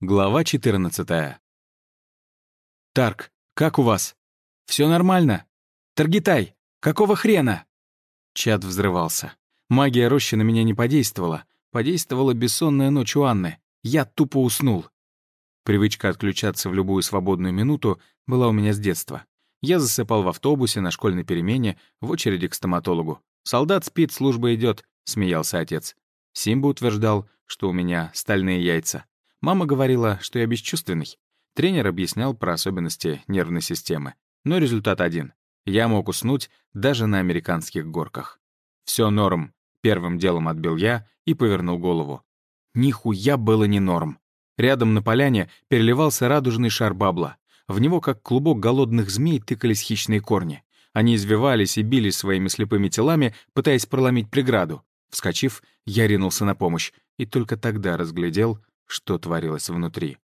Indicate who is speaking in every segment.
Speaker 1: Глава 14. «Тарк, как у вас? Все нормально? Таргитай, какого хрена?» Чат взрывался. Магия рощи на меня не подействовала. Подействовала бессонная ночь у Анны. Я тупо уснул. Привычка отключаться в любую свободную минуту была у меня с детства. Я засыпал в автобусе, на школьной перемене, в очереди к стоматологу. «Солдат спит, служба идет», — смеялся отец. Симба утверждал, что у меня стальные яйца. Мама говорила, что я бесчувственный. Тренер объяснял про особенности нервной системы. Но результат один. Я мог уснуть даже на американских горках. Все норм. Первым делом отбил я и повернул голову. Нихуя было не норм. Рядом на поляне переливался радужный шар бабла. В него, как клубок голодных змей, тыкались хищные корни. Они извивались и бились своими слепыми телами, пытаясь проломить преграду. Вскочив, я ринулся на помощь, и только тогда разглядел, что творилось внутри.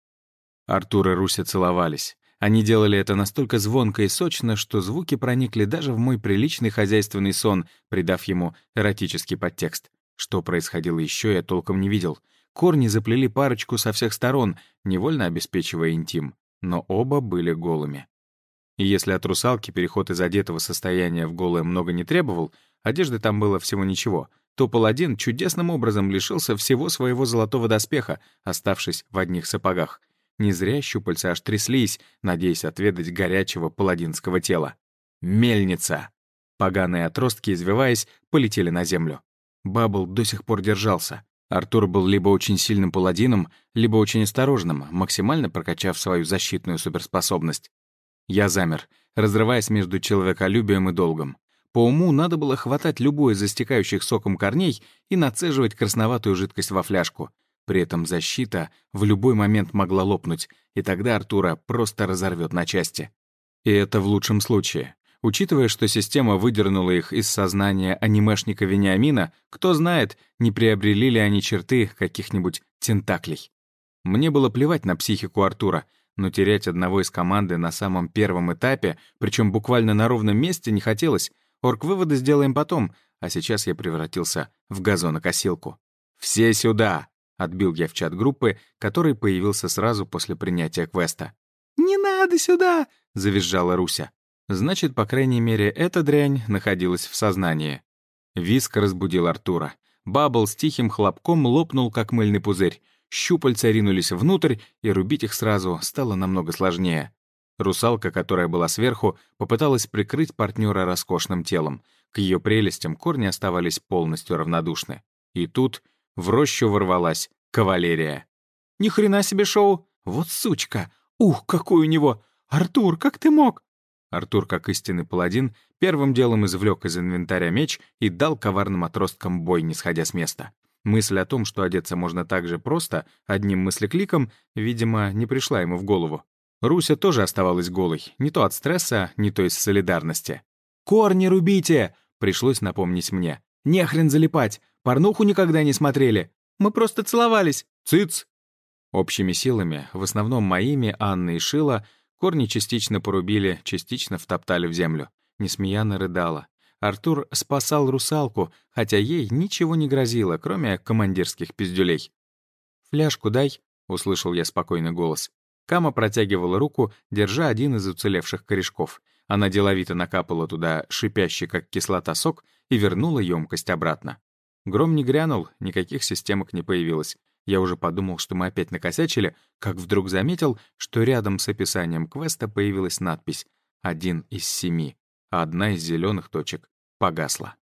Speaker 1: Артур и Руся целовались. Они делали это настолько звонко и сочно, что звуки проникли даже в мой приличный хозяйственный сон, придав ему эротический подтекст. Что происходило еще, я толком не видел. Корни заплели парочку со всех сторон, невольно обеспечивая интим, но оба были голыми. И если от русалки переход из одетого состояния в голое много не требовал, одежды там было всего ничего — то паладин чудесным образом лишился всего своего золотого доспеха, оставшись в одних сапогах. Не зря щупальца аж тряслись, надеясь отведать горячего паладинского тела. Мельница! Поганые отростки, извиваясь, полетели на землю. Бабл до сих пор держался. Артур был либо очень сильным паладином, либо очень осторожным, максимально прокачав свою защитную суперспособность. Я замер, разрываясь между человеколюбием и долгом. По уму надо было хватать любой из истекающих соком корней и нацеживать красноватую жидкость во фляжку. При этом защита в любой момент могла лопнуть, и тогда Артура просто разорвет на части. И это в лучшем случае. Учитывая, что система выдернула их из сознания анимешника Вениамина, кто знает, не приобрели ли они черты каких-нибудь тентаклей. Мне было плевать на психику Артура, но терять одного из команды на самом первом этапе, причем буквально на ровном месте, не хотелось, Орг-выводы сделаем потом, а сейчас я превратился в газонокосилку. «Все сюда!» — отбил я в чат группы, который появился сразу после принятия квеста.
Speaker 2: «Не надо сюда!»
Speaker 1: — завизжала Руся. Значит, по крайней мере, эта дрянь находилась в сознании. Виск разбудил Артура. Бабл с тихим хлопком лопнул, как мыльный пузырь. Щупальца ринулись внутрь, и рубить их сразу стало намного сложнее. Русалка, которая была сверху, попыталась прикрыть партнера роскошным телом. К ее прелестям корни оставались полностью равнодушны. И тут в рощу ворвалась кавалерия.
Speaker 2: «Ни хрена себе шоу! Вот сучка! Ух, какой у него! Артур, как ты мог?»
Speaker 1: Артур, как истинный паладин, первым делом извлек из инвентаря меч и дал коварным отросткам бой, не сходя с места. Мысль о том, что одеться можно так же просто, одним мыслекликом, видимо, не пришла ему в голову. Руся тоже оставалась голой, не то от стресса, не то из солидарности.
Speaker 2: «Корни рубите!» — пришлось напомнить мне. «Не хрен залипать! Порнуху никогда не смотрели! Мы просто целовались! Цыц!»
Speaker 1: Общими силами, в основном моими, Анны и Шила, корни частично порубили, частично втоптали в землю. Несмеяно рыдала. Артур спасал русалку, хотя ей ничего не грозило, кроме командирских пиздюлей. «Фляжку дай», — услышал я спокойный голос. Кама протягивала руку, держа один из уцелевших корешков. Она деловито накапала туда шипящий, как кислота, сок и вернула емкость обратно. Гром не грянул, никаких системок не появилось. Я уже подумал, что мы опять накосячили, как вдруг заметил, что рядом с описанием квеста появилась надпись «Один из семи», а одна из зеленых точек погасла.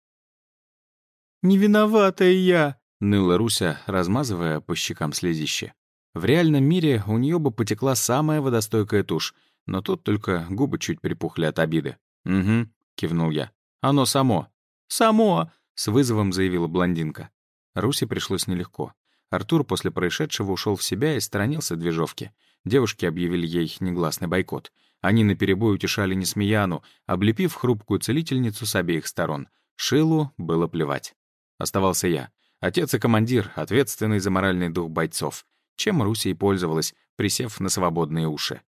Speaker 2: «Не виноватая я!»
Speaker 1: — ныла Руся, размазывая по щекам слезище. В реальном мире у нее бы потекла самая водостойкая тушь, но тут только губы чуть припухли от обиды. «Угу», — кивнул я. «Оно само».
Speaker 2: «Само», —
Speaker 1: с вызовом заявила блондинка. Русе пришлось нелегко. Артур после происшедшего ушел в себя и сторонился движовки. Девушки объявили ей негласный бойкот. Они наперебой утешали Несмеяну, облепив хрупкую целительницу с обеих сторон. Шилу было плевать. Оставался я. Отец и командир, ответственный за моральный дух бойцов чем Руся и пользовалась, присев на свободные уши.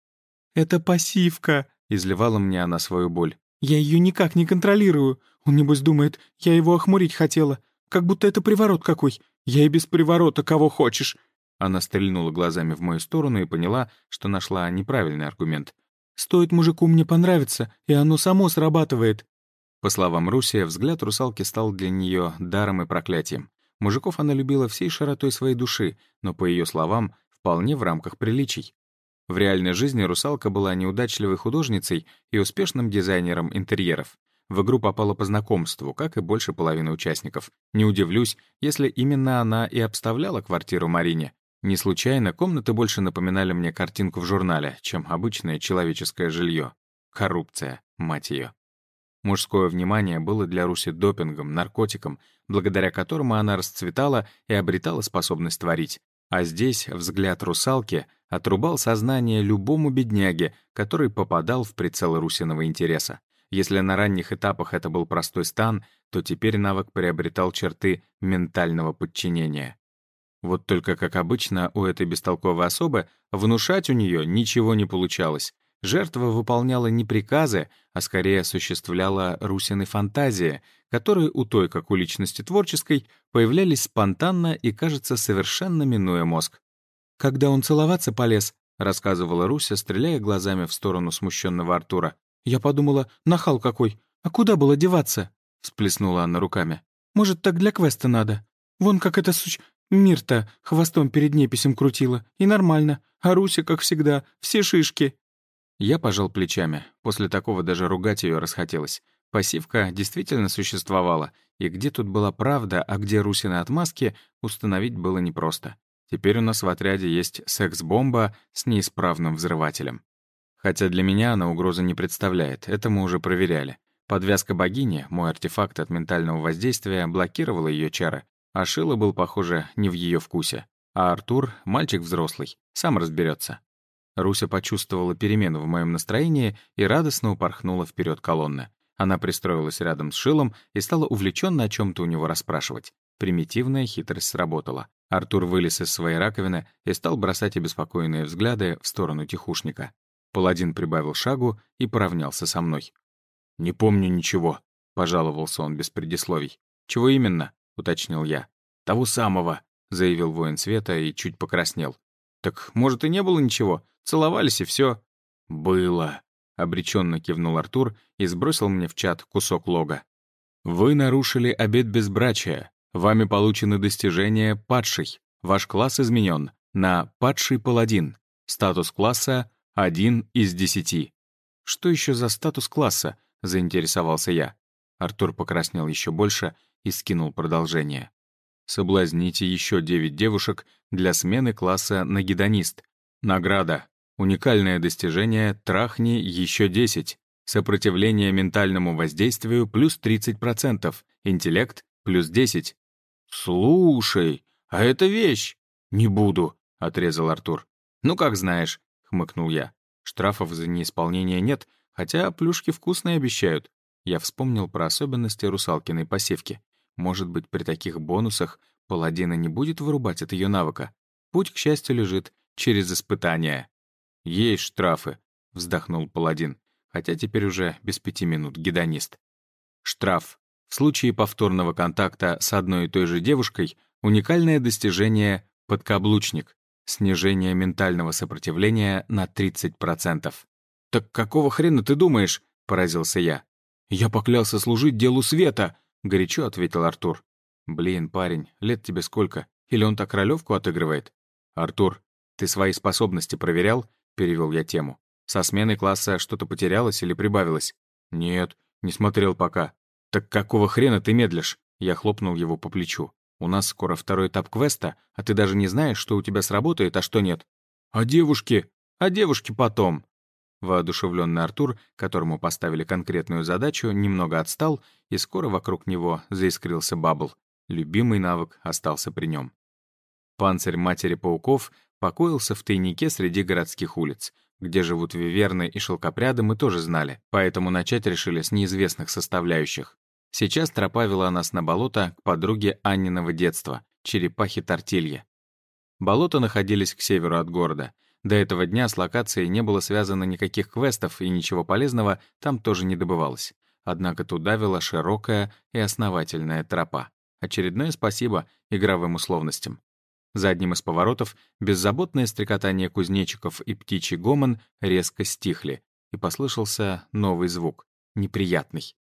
Speaker 2: «Это пассивка», — изливала мне она свою боль. «Я ее никак не контролирую. Он, небось, думает, я его охмурить хотела. Как будто это приворот какой. Я и без приворота кого хочешь.
Speaker 1: Она стрельнула глазами в мою сторону и поняла, что нашла неправильный аргумент. «Стоит мужику мне понравиться, и оно само срабатывает». По словам Руси, взгляд русалки стал для нее даром и проклятием. Мужиков она любила всей широтой своей души, но, по ее словам, вполне в рамках приличий. В реальной жизни русалка была неудачливой художницей и успешным дизайнером интерьеров. В игру попала по знакомству, как и больше половины участников. Не удивлюсь, если именно она и обставляла квартиру Марине. Не случайно комнаты больше напоминали мне картинку в журнале, чем обычное человеческое жилье. Коррупция, мать ее. Мужское внимание было для Руси допингом, наркотиком, благодаря которому она расцветала и обретала способность творить. А здесь взгляд русалки отрубал сознание любому бедняге, который попадал в прицел Русиного интереса. Если на ранних этапах это был простой стан, то теперь навык приобретал черты ментального подчинения. Вот только, как обычно, у этой бестолковой особы внушать у нее ничего не получалось. Жертва выполняла не приказы, а скорее осуществляла Русины фантазии, которые у той, как у личности творческой, появлялись спонтанно и, кажется, совершенно минуя мозг. «Когда он целоваться полез», — рассказывала Руся, стреляя глазами в сторону смущенного Артура, я подумала, нахал какой. А куда было деваться? Всплеснула она руками. Может, так для квеста надо? Вон как эта суч... Мирта хвостом перед неписем крутила. И нормально. А Руся, как всегда, все шишки. Я пожал плечами. После такого даже ругать ее расхотелось. Пассивка действительно существовала, и где тут была правда, а где Русины отмазки, установить было непросто. Теперь у нас в отряде есть секс-бомба с неисправным взрывателем. Хотя для меня она угрозы не представляет, это мы уже проверяли. Подвязка богини, мой артефакт от ментального воздействия, блокировала ее чары, а Шила был, похоже, не в ее вкусе. А Артур — мальчик взрослый, сам разберется. Руся почувствовала перемену в моем настроении и радостно упорхнула вперед колонны. Она пристроилась рядом с Шилом и стала увлеченно о чем то у него расспрашивать. Примитивная хитрость сработала. Артур вылез из своей раковины и стал бросать обеспокоенные взгляды в сторону тихушника. Паладин прибавил шагу и поравнялся со мной. «Не помню ничего», — пожаловался он без предисловий. «Чего именно?» — уточнил я. «Того самого», — заявил воин света и чуть покраснел. «Так, может, и не было ничего? Целовались, и все. «Было», — обреченно кивнул Артур и сбросил мне в чат кусок лога. «Вы нарушили обет безбрачия. Вами получены достижения «Падший». Ваш класс изменен на «Падший паладин». Статус класса один из десяти. Что еще за статус класса? Заинтересовался я. Артур покраснел еще больше и скинул продолжение. Соблазните еще девять девушек для смены класса на гедонист. Награда. Уникальное достижение «Трахни еще десять. Сопротивление ментальному воздействию плюс 30%. Интеллект плюс 10. «Слушай, а это вещь!» «Не буду», — отрезал Артур. «Ну, как знаешь хмыкнул я. Штрафов за неисполнение нет, хотя плюшки вкусные обещают. Я вспомнил про особенности русалкиной посевки. Может быть, при таких бонусах паладина не будет вырубать от ее навыка. Путь, к счастью, лежит через испытания. «Есть штрафы», — вздохнул паладин, хотя теперь уже без пяти минут гедонист. Штраф. В случае повторного контакта с одной и той же девушкой уникальное достижение «подкаблучник». Снижение ментального сопротивления на 30%. «Так какого хрена ты думаешь?» — поразился я. «Я поклялся служить делу света!» — горячо ответил Артур. «Блин, парень, лет тебе сколько? Или он так ролевку отыгрывает?» «Артур, ты свои способности проверял?» — перевел я тему. «Со сменой класса что-то потерялось или прибавилось?» «Нет, не смотрел пока». «Так какого хрена ты медлишь?» Я хлопнул его по плечу. У нас скоро второй этап квеста, а ты даже не знаешь, что у тебя сработает, а что нет. А девушки? А девушки потом. Воодушевленный Артур, которому поставили конкретную задачу, немного отстал, и скоро вокруг него заискрился бабл. Любимый навык остался при нем. Панцирь матери пауков покоился в тайнике среди городских улиц. Где живут виверны и шелкопряды, мы тоже знали, поэтому начать решили с неизвестных составляющих. Сейчас тропа вела нас на болото к подруге Анниного детства, черепахе Тортилье. Болота находились к северу от города. До этого дня с локацией не было связано никаких квестов, и ничего полезного там тоже не добывалось. Однако туда вела широкая и основательная тропа. Очередное спасибо игровым условностям. За одним из поворотов беззаботное стрекотание кузнечиков и птичий гомон резко стихли, и послышался новый звук, неприятный.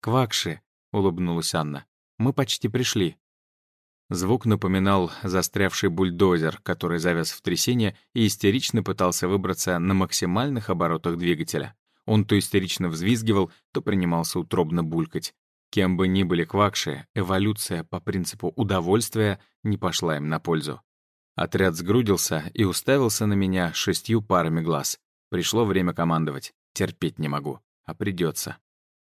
Speaker 2: «Квакши», — улыбнулась Анна, — «мы почти пришли».
Speaker 1: Звук напоминал застрявший бульдозер, который завяз в трясине и истерично пытался выбраться на максимальных оборотах двигателя. Он то истерично взвизгивал, то принимался утробно булькать. Кем бы ни были квакши, эволюция по принципу удовольствия не пошла им на пользу. Отряд сгрудился и уставился на меня шестью парами глаз. Пришло время командовать. Терпеть не могу. А придется.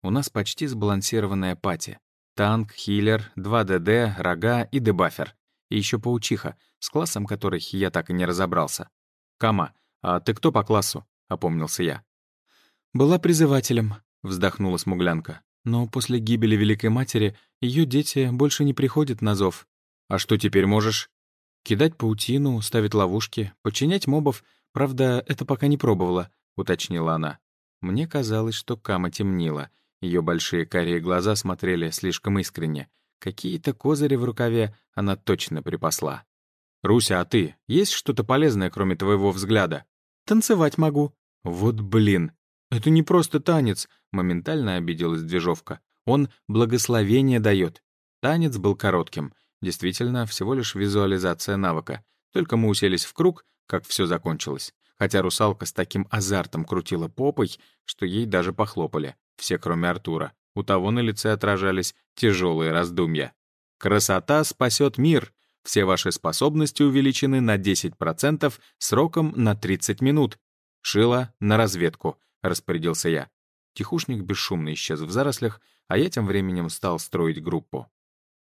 Speaker 1: У нас почти сбалансированная пати. Танк, хиллер, 2 ДД, рога и дебафер. И еще паучиха, с классом которой я так и не разобрался. «Кама, а ты кто по классу?» — опомнился я.
Speaker 2: «Была призывателем», — вздохнула смуглянка. «Но после гибели Великой Матери ее дети больше не приходят на зов».
Speaker 1: «А что теперь можешь?»
Speaker 2: «Кидать паутину, ставить ловушки, подчинять мобов. Правда, это пока не пробовала», — уточнила она. Мне казалось, что Кама темнила — ее большие карие глаза смотрели слишком искренне. Какие-то козыри в рукаве она точно припасла.
Speaker 1: «Руся, а ты? Есть что-то полезное, кроме твоего взгляда?»
Speaker 2: «Танцевать могу».
Speaker 1: «Вот блин! Это не просто танец!» — моментально обиделась движовка. «Он благословение дает. Танец был коротким. Действительно, всего лишь визуализация навыка. Только мы уселись в круг, как все закончилось. Хотя русалка с таким азартом крутила попой, что ей даже похлопали все кроме Артура. У того на лице отражались тяжелые раздумья. «Красота спасет мир. Все ваши способности увеличены на 10% сроком на 30 минут. Шила на разведку», — распорядился я. Тихушник бесшумно исчез в зарослях, а я тем временем стал строить группу.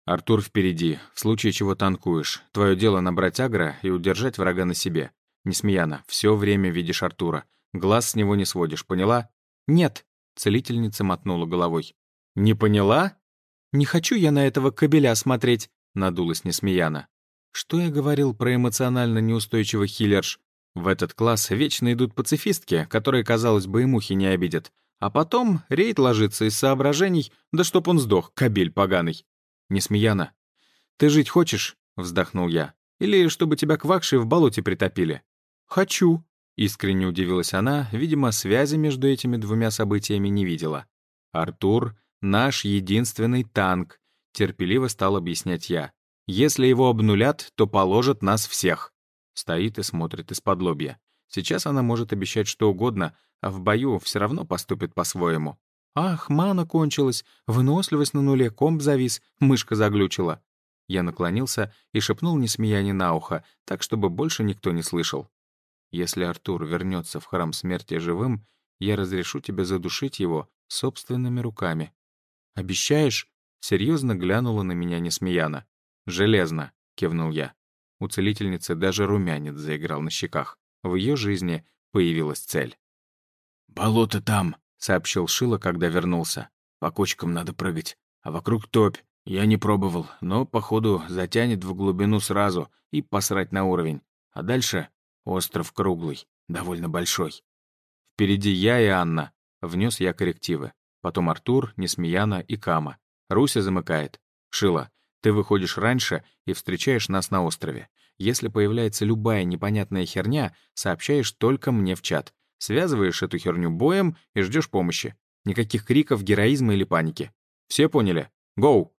Speaker 1: «Артур впереди. В случае чего танкуешь. Твое дело набрать агро и удержать врага на себе. Несмеяна, все время видишь Артура. Глаз с него не сводишь, поняла?»
Speaker 2: «Нет»,
Speaker 1: Целительница мотнула головой. «Не поняла?»
Speaker 2: «Не хочу я на этого кобеля смотреть», —
Speaker 1: надулась Несмеяна.
Speaker 2: «Что я говорил про эмоционально неустойчивых хиллерш?
Speaker 1: В этот класс вечно идут пацифистки, которые, казалось бы, и мухи не обидят. А потом рейд ложится из соображений, да чтоб он сдох, кобель поганый. Несмеяна. «Ты жить хочешь?» — вздохнул я. «Или чтобы тебя квакши в болоте притопили?»
Speaker 2: «Хочу»,
Speaker 1: Искренне удивилась она, видимо, связи между этими двумя событиями не видела. «Артур — наш единственный танк», — терпеливо стал объяснять я. «Если его обнулят, то положат нас всех». Стоит и смотрит из-под лобья. Сейчас она может обещать что угодно, а в бою все равно поступит по-своему.
Speaker 2: «Ах, мана кончилась, выносливость на нуле, комп завис, мышка заглючила».
Speaker 1: Я наклонился и шепнул Несмеяне на ухо, так, чтобы больше никто не слышал. Если Артур вернется в храм смерти живым, я разрешу тебе задушить его собственными руками.
Speaker 2: Обещаешь?
Speaker 1: Серьезно глянула на меня Несмеяна. «Железно», — кивнул я. У целительницы даже румянец заиграл на щеках. В ее жизни появилась цель.
Speaker 3: «Болото там», — сообщил Шило, когда вернулся. «По кочкам надо прыгать, а вокруг топь. Я не пробовал, но, походу, затянет в глубину сразу и посрать на уровень. А дальше Остров круглый, довольно большой.
Speaker 1: Впереди я и Анна. Внес я коррективы. Потом Артур, Несмеяна и Кама. Руся замыкает. Шила, ты выходишь раньше и встречаешь нас на острове. Если появляется любая непонятная херня, сообщаешь только мне в чат. Связываешь эту херню боем и ждешь помощи. Никаких криков, героизма или паники. Все поняли? Гоу!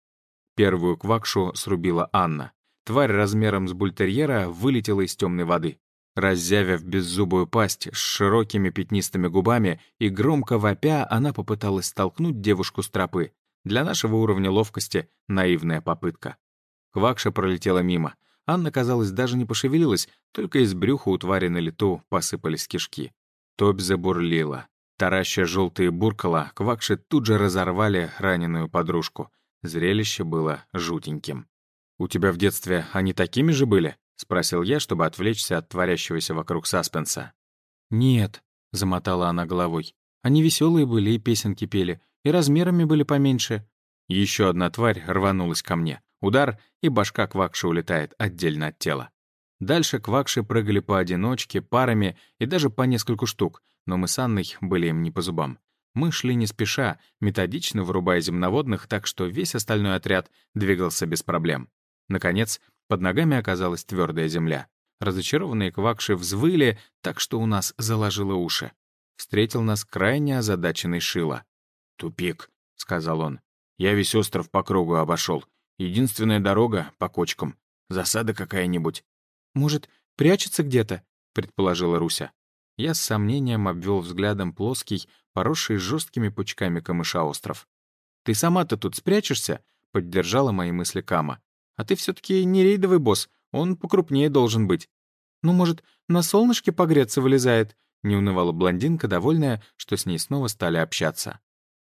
Speaker 1: Первую квакшу срубила Анна. Тварь размером с бультерьера вылетела из темной воды. Раззявив беззубую пасть с широкими пятнистыми губами и громко вопя, она попыталась столкнуть девушку с тропы. Для нашего уровня ловкости — наивная попытка. Квакша пролетела мимо. Анна, казалось, даже не пошевелилась, только из брюха у твари на лету посыпались кишки. Топь забурлила. Тараща желтые буркала, квакши тут же разорвали раненую подружку. Зрелище было жутеньким. «У тебя в детстве они такими же были?» — спросил я, чтобы отвлечься от творящегося вокруг саспенса.
Speaker 2: «Нет», — замотала она головой. «Они веселые были и песенки пели, и размерами были поменьше».
Speaker 1: Еще одна тварь рванулась ко мне. Удар, и башка Квакши улетает отдельно от тела. Дальше Квакши прыгали поодиночке, парами и даже по нескольку штук, но мы с Анной были им не по зубам. Мы шли не спеша, методично вырубая земноводных, так что весь остальной отряд двигался без проблем. Наконец,
Speaker 2: Под ногами оказалась твердая земля. Разочарованные квакши взвыли, так что у нас заложило уши. Встретил нас крайне озадаченный Шила.
Speaker 3: «Тупик», — сказал он. «Я весь остров по кругу обошел. Единственная дорога — по кочкам. Засада какая-нибудь».
Speaker 1: «Может, прячется где-то?» — предположила Руся.
Speaker 2: Я с сомнением обвел взглядом плоский, поросший жесткими пучками камыша остров. «Ты сама-то тут спрячешься?» — поддержала мои мысли Кама. «А ты все таки не рейдовый босс, он покрупнее должен быть».
Speaker 1: «Ну, может, на солнышке погреться вылезает?» — не унывала блондинка, довольная, что с ней снова стали общаться.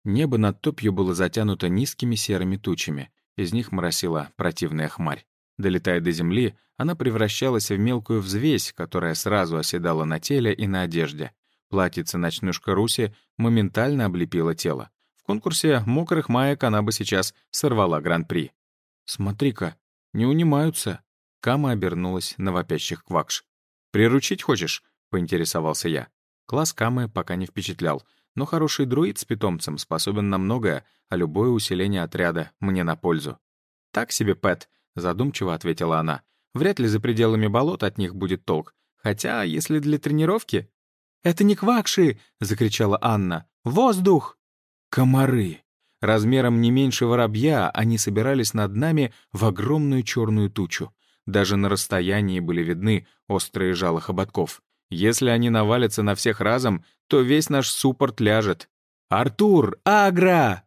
Speaker 2: Небо над топью было затянуто низкими серыми тучами. Из них моросила противная хмарь. Долетая до земли, она превращалась в мелкую взвесь, которая сразу оседала на теле и на одежде. Платьице-ночнушка Руси моментально облепило тело конкурсе мокрых маек она бы сейчас сорвала гран-при. «Смотри-ка, не унимаются». Кама обернулась на вопящих квакш. «Приручить хочешь?» — поинтересовался я. Класс Камы пока не впечатлял, но хороший друид с питомцем способен на многое, а любое усиление отряда мне на пользу. «Так себе, Пэт», — задумчиво ответила она. «Вряд ли за пределами болот от них будет толк. Хотя, если для тренировки...» «Это не квакши!» — закричала Анна. «Воздух!» Комары. Размером не меньше воробья они собирались над нами в огромную черную тучу. Даже на расстоянии были видны острые жало хоботков. Если они навалятся на всех разом, то весь наш суппорт ляжет. «Артур! Агра!»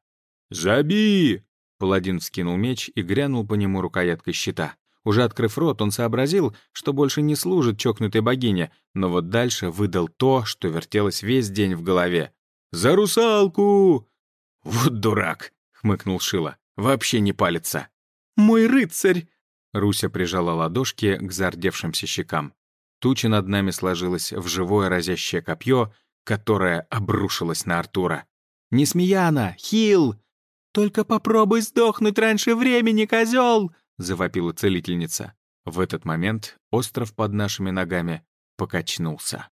Speaker 3: «Заби!»
Speaker 2: Паладин вскинул меч и грянул по нему рукояткой щита. Уже открыв рот, он сообразил, что больше не служит чокнутой богине, но вот дальше выдал то, что вертелось весь день в голове. «За русалку!»
Speaker 3: «Вот дурак!» — хмыкнул Шила. «Вообще не палится!»
Speaker 1: «Мой рыцарь!»
Speaker 2: Руся прижала ладошки к зардевшимся щекам. Туча над нами сложилась в живое разящее копье, которое обрушилось на Артура.
Speaker 1: «Несмеяна! Хил!» «Только попробуй сдохнуть раньше времени, козел!» — завопила целительница.
Speaker 2: В этот момент остров под нашими ногами покачнулся.